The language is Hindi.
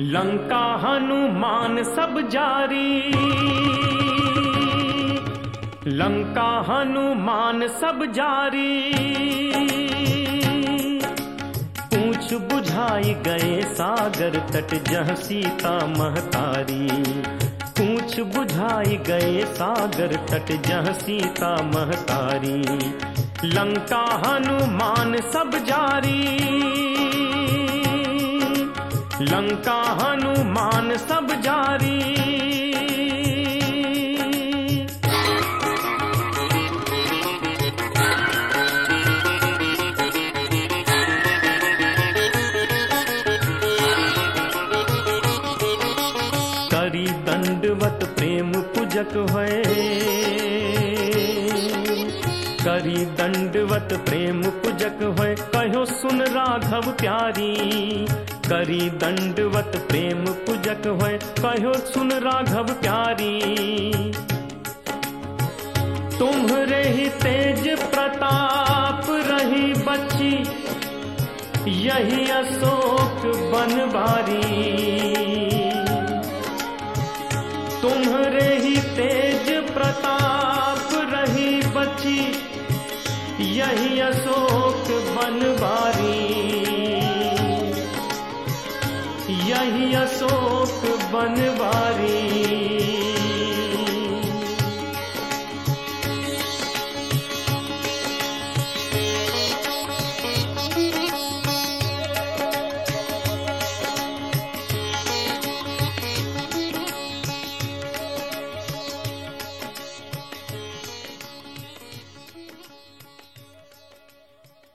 लंका हनुमान सब जारी। लंका हनुमान सब जारी। पूछ बुझाई गए सागर तट जह सीता महतारी। पूछ बुझाई गए सागर तट जह सीता महतारी। लंका हनुमान सब जारी। लंका हनुमान सब जारी। करी दंडवत प्रेम पूजक है करी दंडवत प्रेम पूजक है कहो सुन राघव प्यारी। करी दंडवत प्रेम पूजक है कहो सुन राघव प्यारी। तुम्हरे ही तेज प्रताप रही बची, यही अशोक बनवारी तुम्हरे ही तेज यही अशोक बनवारी यही अशोक बनवारी